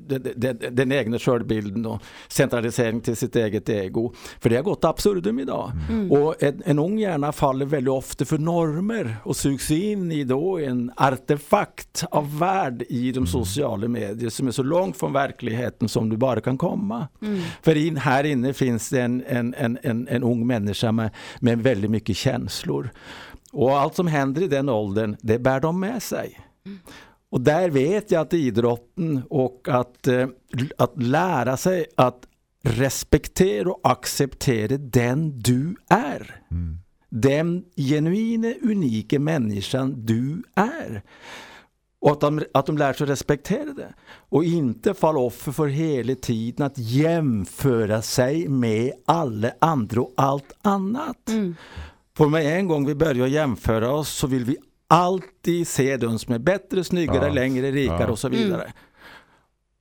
den, den, den egna självbilden och centralisering till sitt eget ego. För det har gått absurdum idag. Mm. Och en, en ung hjärna faller väldigt ofta för normer och sugs in i då en artefakt av värld i de sociala medier som är så långt från verkligheten som du bara kan komma. Mm. För in, här inne finns det en, en, en, en, en ung människa med, med väldigt mycket känslor. Och allt som händer i den åldern, det bär de med sig. Och där vet jag att idrotten och att, eh, att lära sig att respektera och acceptera den du är. Den genuina, unika människan du är. Och att de, att de lär sig respektera det. Och inte falla offer för hela tiden att jämföra sig med alla andra och allt annat. Mm. För med en gång vi börjar jämföra oss så vill vi alltid se de som är bättre, snyggare, Ja. längre, rikare Ja. och så vidare.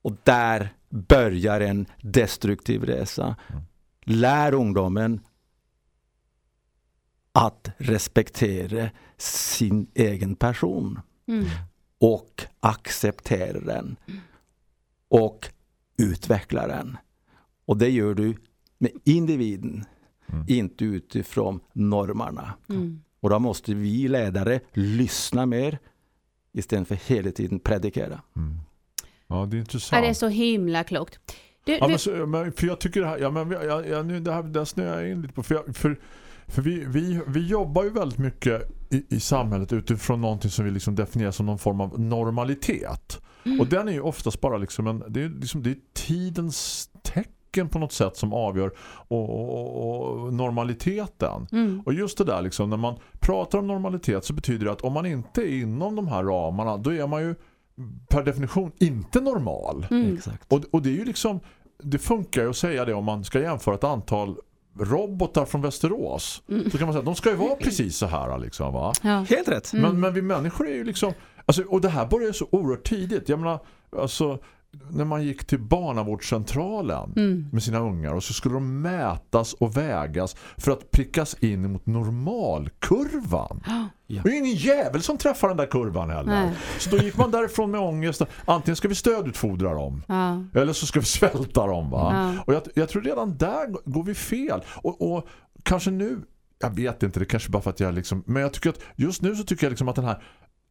Och där börjar en destruktiv resa. Lär ungdomen att respektera sin egen person Mm. Och acceptera den och utveckla den. Och det gör du med individen, inte utifrån normerna. Mm. Och då måste vi ledare lyssna mer istället för hela tiden predikera. Ja, det är Ja, intressant. det är så himla klokt. Du, Ja, men, så, men, för jag tycker det här, ja, men, vi- ja, ja, nu, det här där snöar jag in lite på. För, jag, för, för vi, vi, vi jobbar ju väldigt mycket i, i samhället utifrån någonting som vi liksom definierar som någon form av normalitet. Mm. Och den är ju oftast bara liksom en, det är, liksom, det är tidens tecken på något sätt som avgör och, och, och normaliteten. Mm. Och just det där liksom, när man pratar om normalitet så betyder det att om man inte är inom de här ramarna då är man ju per definition inte normal. Mm. Och, och det är ju liksom det funkar ju att säga det om man ska jämföra ett antal robotar från Västerås. Så kan man säga att de ska ju vara precis så här liksom va. Ja. Helt rätt. Men, men vi människor är ju liksom alltså, och det här börjar ju så oerhört tidigt. Jag menar, alltså när man gick till barnavårdscentralen Mm. med sina ungar och så skulle de mätas och vägas för att prickas in mot normalkurvan. Ja. Det är ingen jävel som träffar den där kurvan heller. Nej. Så då gick man därifrån med ångest. Antingen ska vi stödutfodra dem Ja. eller så ska vi svälta dem va? Ja. Och jag, jag tror redan där går vi fel. Och, och kanske nu, jag vet inte, det kanske bara för att jag liksom, men jag tycker att just nu så tycker jag liksom att den här,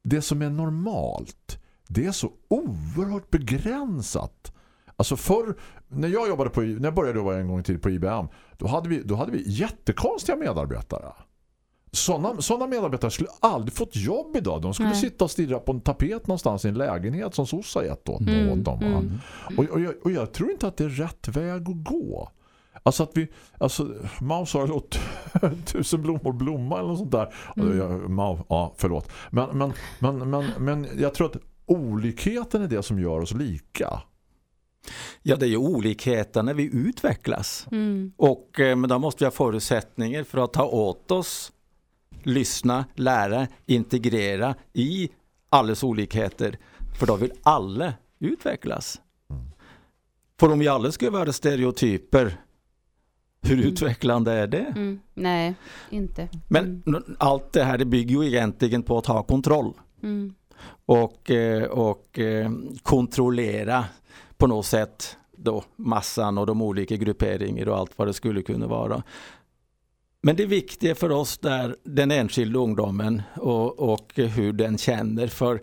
det som är normalt, det är så oerhört begränsat. Alltså förr, när jag jobbade på, när jag började jobba en gång tiden på IBM, då hade vi, då hade vi jättekonstiga medarbetare. Sådana, sådana medarbetare skulle aldrig fått jobb idag. De skulle Nej. sitta och stirra på en tapet någonstans i en lägenhet som SOS har gett åt, Mm, åt dem. Mm. Och, och, jag, och jag tror inte att det är rätt väg att gå. Alltså att vi, alltså Mao sa låt tusen blommor blomma eller något sånt där. Mm. Jag, Mao, ja förlåt. Men, men, men, men, men jag tror att olikheten är det som gör oss lika. Ja, det är ju olikheten när vi utvecklas. Mm. Och, eh, men då måste vi ha förutsättningar för att ta åt oss, lyssna, lära, integrera i alles olikheter. För då vill alla utvecklas. För om vi alla skulle vara stereotyper, hur utvecklande är det? Mm. Nej, inte. Men allt det här det bygger ju egentligen på att ha kontroll Mm. Och, eh, och eh, kontrollera på något sätt då massan och de olika grupperingar och allt vad det skulle kunna vara. Men det viktiga för oss är den enskilda ungdomen och, och hur den känner för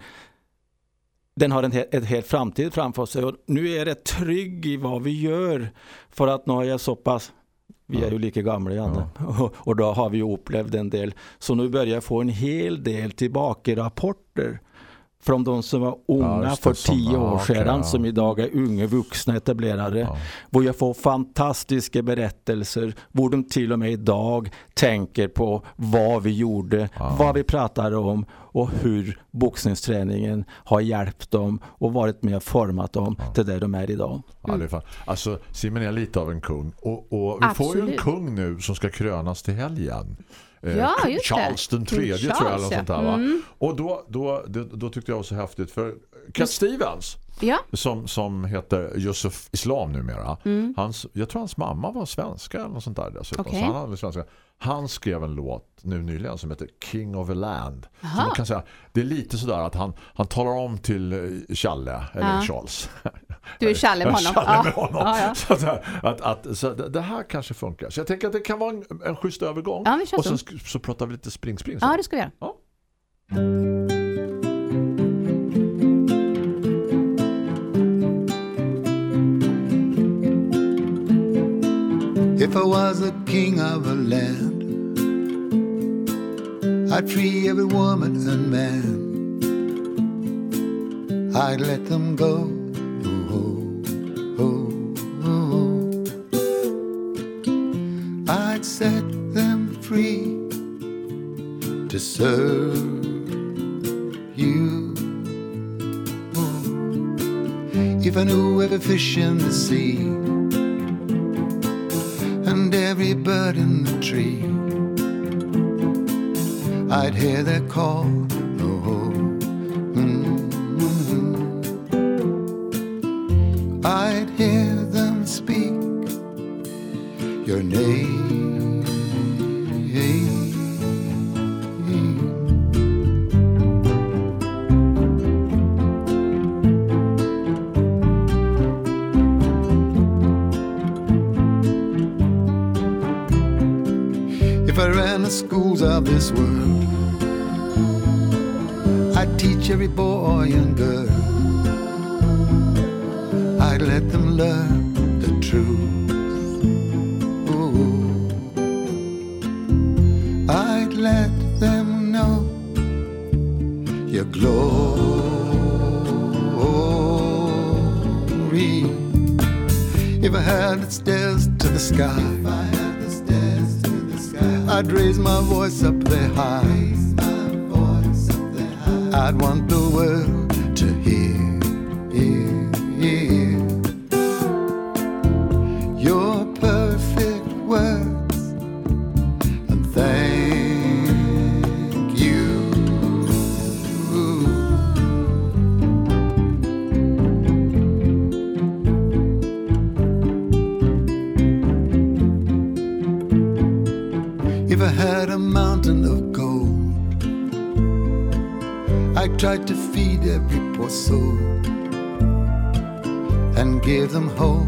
den har en, he- ett helt framtid framför sig. Och nu är det trygg i vad vi gör för att nu är jag så pass vi är ju lika gamla Janne. Och, och då har vi upplevt en del. Så nu börjar jag få en hel del tillbaka rapporter från de som var Ja, unga det, för som- tio ja, år sedan ja. som idag är unga vuxna etablerade. Ja. Hvor jag får fantastiska berättelser, hvor de till och med idag tänker på vad vi gjorde, Ja. vad vi pratade om och hur boxningsträningen har hjälpt dem och varit med och format dem till det de är idag. Ja, är fan. Alltså, Simon är lite av en kung. Och, och vi får ju en Absolut. kung nu som ska krönas till helgen. Eh, Ja. Charles den tredje tror jag. Eller Charles, ja. sånt där, va? Mm. Och då, då, då, då tyckte jag var så häftigt. För Cat Stevens, Ja. som, som heter Yusuf Islam numera. Mm. Hans, jag tror hans mamma var svenska eller något sånt där dessutom. Okej. Så han, hade svenska. han skrev en låt nu nyligen som heter King of a Land. Aha. man kan säga, det är lite sådär att han, han talar om till eh, Challe, eller Ja. Charles. Du är Challe med honom. Challe med honom. Ja, ja. Så, att, det här- att, att, så det, här kanske funkar. Så jag tänker att det kan vara en, en schysst övergång. Och sen så pratar vi lite spring-spring. ja, det ska vi göra. If I was a king of a land, I'd free every woman and man. I'd let them go. Oh, oh, oh, oh. I'd set them free to serve you. If I knew every fish in the sea bird in the tree. I'd hear their call. If I had the stairs to the sky, if I had the stairs to the sky, I'd raise my voice up there high. I'd want the world to hear, soul and give them hope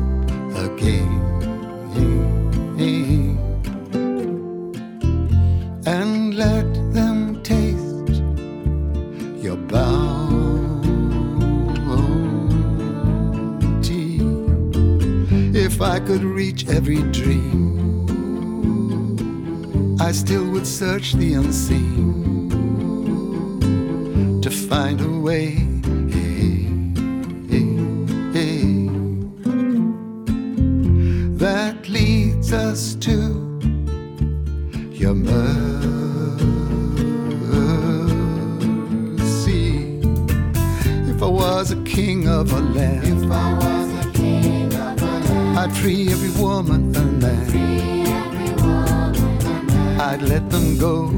I'd let them go.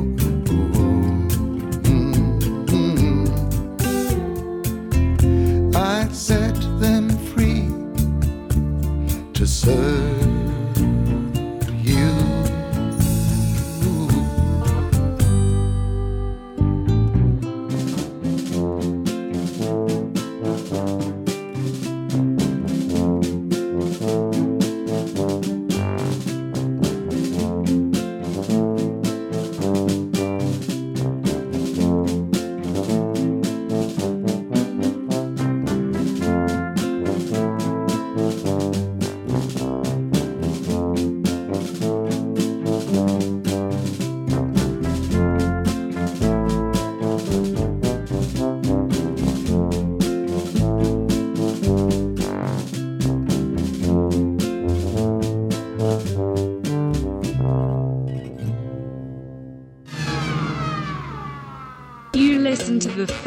I'd set them free to serve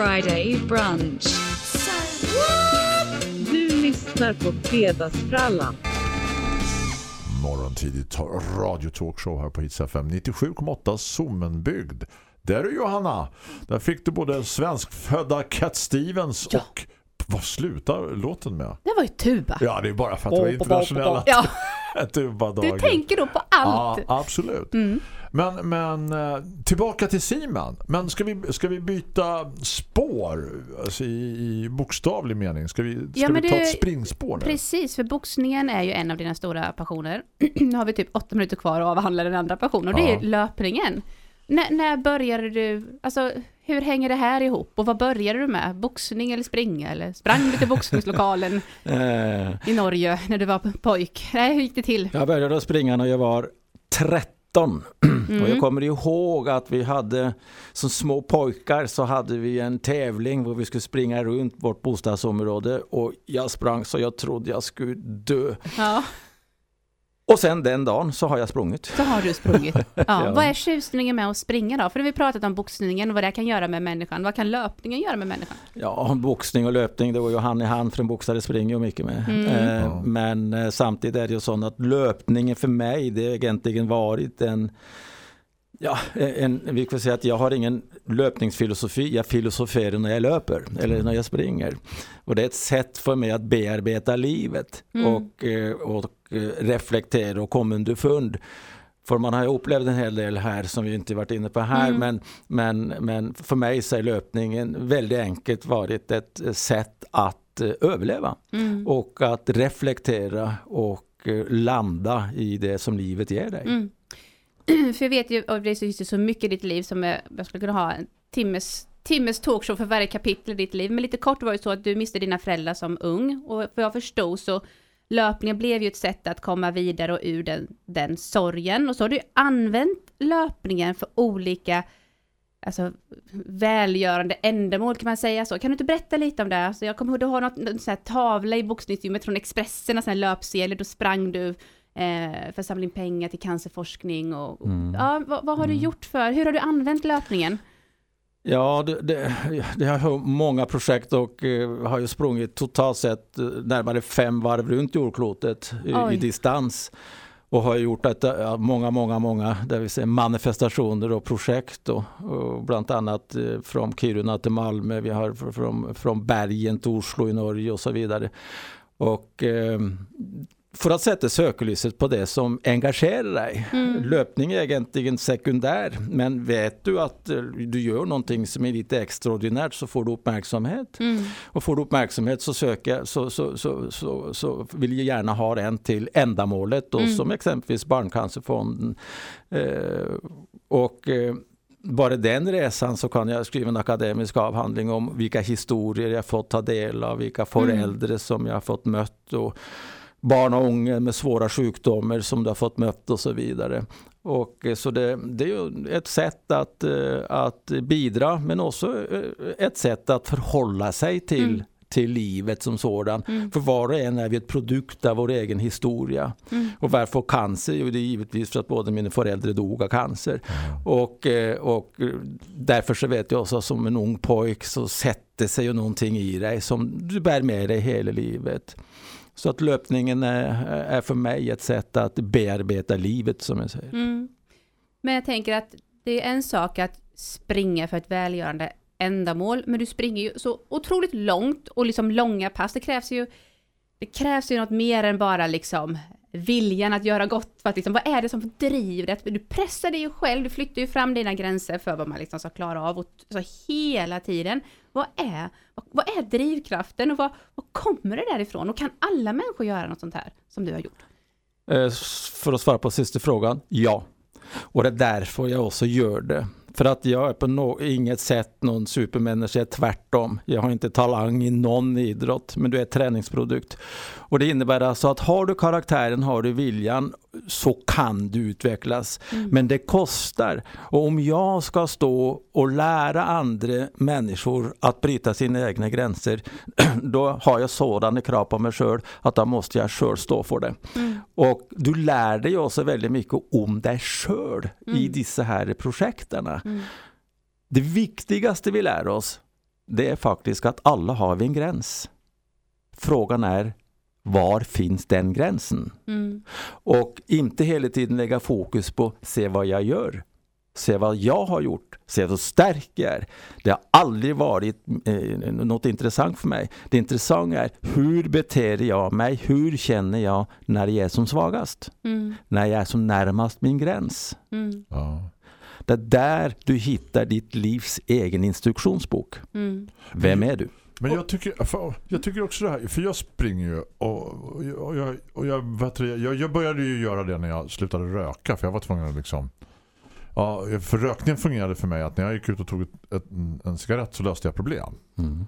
Friday brunch. Du lyssnar på Fredagsfrallan. Morgontidigt radiotalkshow här på Hits FM 97,8 Sommenbygd. Där är Johanna. Där fick du både svenskfödda Cat Stevens Ja. och vad slutar låten med? Det var ju tuba. Ja, det är bara för att det var internationella Ja, tuba-dagen. du tänker då på allt. Ja, absolut. Mm. Men, men eh, tillbaka till Simon. Men ska vi, ska vi byta spår alltså i, i bokstavlig mening? Ska vi, ska Ja, vi ta det- ett springspår nu? Precis, för boxningen är ju en av dina stora passioner. nu har vi typ åtta minuter kvar att avhandla den andra passionen och det Ja. är löpningen. När, när började du, alltså hur hänger det här ihop och vad började du med? Boxning eller springa eller sprang du till boxningslokalen Eh, i Norge när du var pojk? Nej, hur gick det till? Jag började springa när jag var 13. Och jag kommer ihåg att vi hade som små pojkar så hade vi en tävling där vi skulle springa runt vårt bostadsområde och jag sprang så jag trodde jag skulle dö. Ja, Och sen den dagen så har jag sprungit. så har du sprungit. Ja. Ja. Vad är tjusningen med att springa då? För nu har vi pratat om boxningen och vad det kan göra med människan. Vad kan löpningen göra med människan? Ja, boxning och löpning det var ju hand i hand för en boxare springer ju mycket med. Eh, Ja. Men eh, samtidigt är det ju så att löpningen för mig det har egentligen varit en Ja, en, vi kan säga att jag har ingen löpningsfilosofi, jag filosoferar när jag löper eller när jag springer. Och det är ett sätt för mig att bearbeta livet Mm. och, eh, och eh, reflektera och komma underfund. För man har ju upplevt en hel del här som vi inte varit inne på här Mm. men, men, men för mig så är löpningen väldigt enkelt varit ett sätt att eh, överleva Mm. och att reflektera och landa i det som livet ger dig. För jag vet ju, och det finns ju så mycket i ditt liv som jag skulle kunna ha en timmes, timmes talkshow för varje kapitel i ditt liv. Men lite kort var det så att du miste dina föräldrar som ung. Och vad jag förstod så löpningen blev ju ett sätt att komma vidare och ur den, den sorgen. Och så har du använt löpningen för olika alltså, välgörande ändamål kan man säga så. Kan du inte berätta lite om det? Alltså, jag kommer ihåg, du har något, någon sån här tavla i boxningsgymmet från Expressen, en sån här löpsedel, då sprang du eh, för att samla in pengar till cancerforskning och, och Mm. ja, vad, vad har du gjort för, hur har du använt löpningen? Ja, det, det, det har många projekt och eh, har ju sprungit totalt sett eh, närmare fem varv runt jordklotet i, i distans. Och har gjort ja, många, många, många det vill säga manifestationer och projekt. Och, och bland annat eh, från Kiruna till Malmö, vi har fr- från, från bergen till Oslo i Norge och så vidare. Och eh, för att sätta sökelyset på det som engagerar dig. Mm. Löpning är egentligen sekundär, men vet du att eh, du gör någonting som är lite extraordinärt så får du uppmärksamhet. Mm. Och får du uppmärksamhet så, söker, så, så, så, så, så vill jag gärna ha en till ändamålet, då, Mm. som exempelvis Barncancerfonden. Eh, och eh, bara den resan så kan jag skriva en akademisk avhandling om vilka historier jag fått ta del av, vilka föräldrar som jag har fått mött och barn och unga med svåra sjukdomar som du har fått mött och så vidare. Och eh, så det, det är ju ett sätt att, eh, att bidra men också eh, ett sätt att förhålla sig till, Mm. till livet som sådan. Mm. För var och en är vi ett produkt av vår egen historia. Mm. Och varför cancer? Jo, det är givetvis för att båda mina föräldrar dog av cancer. Och, och därför så vet jag också som en ung pojk så sätter sig ju någonting i dig som du bär med dig hela livet. Så att löpningen är, är för mig ett sätt att bearbeta livet som jag säger. Mm. Men jag tänker att det är en sak att springa för ett välgörande ändamål, men du springer ju så otroligt långt och liksom långa pass. Det krävs ju, det krävs ju något mer än bara liksom viljan att göra gott. För att liksom, vad är det som driver det? Du pressar dig ju själv, du flyttar ju fram dina gränser för vad man liksom ska klara av och så hela tiden. Vad är, vad, vad är drivkraften och vad, vad kommer det därifrån? Och kan alla människor göra något sånt här som du har gjort? Eh, för att svara på sista frågan, ja. Och det är därför jag också gör det. För att jag är på no inget sätt någon supermänniska, tvärtom. Jag har inte talang i någon idrott, men du är träningsprodukt. Och det innebär alltså att har du karaktären, har du viljan, så kan du utvecklas. Men det kostar. Och om jag ska stå och lära andra människor att bryta sina egna gränser, då har jag sådana krav på mig själv att då måste jag själv stå för det. Och du lär dig också väldigt mycket om dig själv i dessa här projekten. Det viktigaste vi lär oss, det är faktiskt att alla har vi en gräns. Frågan är, var finns den gränsen? Mm. Och inte hela tiden lägga fokus på se vad jag gör. Se vad jag har gjort. Se hur stark jag är. Det har aldrig varit eh, något intressant för mig. Det intressanta är hur beter jag mig? Hur känner jag när jag är som svagast? Mm. När jag är som närmast min gräns? Mm. Ja. Det är där du hittar ditt livs egen instruktionsbok. Mm. Vem är du? Men jag tycker, för, jag tycker också det här, för jag springer ju och, och, jag- och, jag, jag, jag började ju göra det när jag slutade röka för jag var tvungen att liksom Ja, för rökningen fungerade för mig att när jag gick ut och tog ett, ett, en cigarett så löste jag problem. Mm.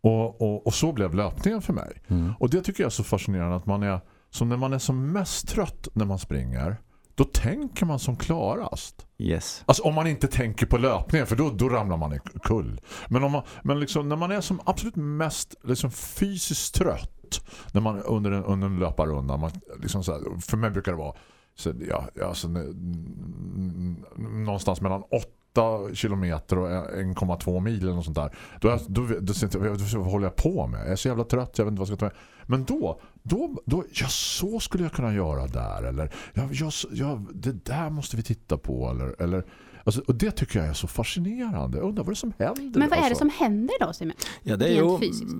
Och, och, och så blev löpningen för mig. Mm. Och det tycker jag är så fascinerande att man är som när man är som mest trött när man springer då tänker man som klarast. Yes. Alltså om man inte tänker på löpningen för då, då ramlar man i kull. Men, om man, men liksom, när man är som absolut mest liksom fysiskt trött när man under en, under en löparrunda man, liksom så här, för mig brukar det vara så, ja, alltså, någonstans mellan 8 kilometer och 1,2 mil eller något sånt där. Då, är- då, då, då, då, då, vad håller jag på med? Jag är så jävla trött, jag vet inte vad jag ska ta med. Men då, då, då ja, så skulle jag kunna göra där. Eller, ja, ja, ja, det där måste vi titta på. Eller, eller, alltså, och det tycker jag är så fascinerande. Jag undrar vad det är som händer. Men vad är det alltså. som händer då Simon? Ja, det är ju, fysiskt.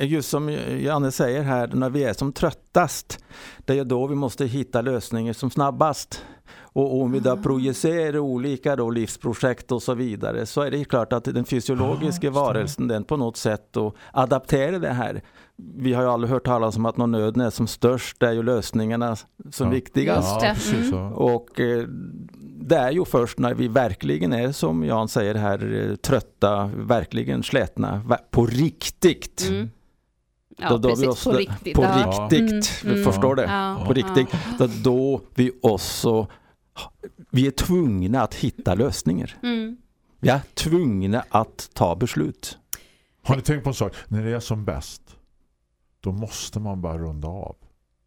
just som Janne säger här, när vi är som tröttast, det är då vi måste hitta lösningar som snabbast. Och om vi då projicerar olika då livsprojekt och så vidare så är det klart att den fysiologiska varelsen den på något sätt och adapterar det här. Vi har ju aldrig hört talas om att när nöden är som störst är ju lösningarna som Ja. viktigast. Det. Ja. Mm. Och eh, det är ju först när vi verkligen är som Jan säger här eh, trötta, verkligen slätna, på riktigt. Mm. Ja, Då- då vi precis. också- på riktigt. På ja. riktigt, Mm, vi mm. förstår det. Ja, På riktigt. Då, då vi också, vi är tvungna att hitta lösningar. Mm. Vi är tvungna att ta beslut. Har ni tänkt på en sak? När det är som bäst då måste man bara runda av.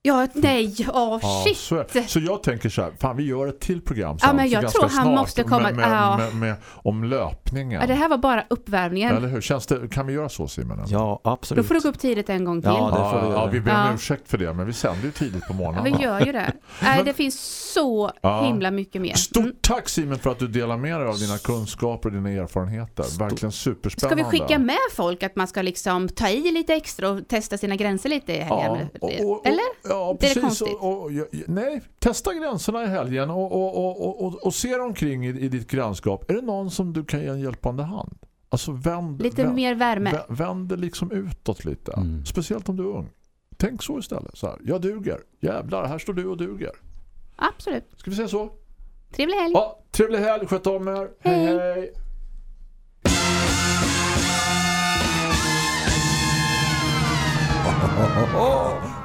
Ja, nej, åh Ja, shit. så, så jag tänker så här, fan vi gör ett till program sen, Ja, men så jag ganska tror han snart måste komma- med, med, ja. med, med, om löpningen. Ja, det här var bara uppvärmningen. Eller hur? Känns det, kan vi göra så Simon? Ja, Då absolut. får du gå upp tidigt en gång till. Ja, det får vi ja, göra. ja, vi ber om Ja. ursäkt för det, men vi sänder ju tidigt på Ja, morgonen. vi gör ju det. Nej, det finns så Ja. himla mycket mer. Stort Mm. tack Simon för att du delar med dig av dina kunskaper och dina erfarenheter. Verkligen Ska superspännande. vi skicka med folk att man ska liksom ta i lite extra och testa sina gränser lite i helgen? och- och- och- Eller? Ja, Det precis. Och, och, nej, testa gränserna i helgen och, och, och, och, se omkring i, i ditt grannskap. Är det någon som du kan ge en hjälpande hand? Alltså vänd, Lite vänd, mer värme. vä- vänd det liksom utåt lite. Mm. Speciellt om du är ung. Tänk så istället. Så här, jag duger. Jävlar, här står du och duger. Absolut. Ska vi säga så? Trevlig helg. Ja, trevlig helg. Sköt om er. Hej, Hej. hej.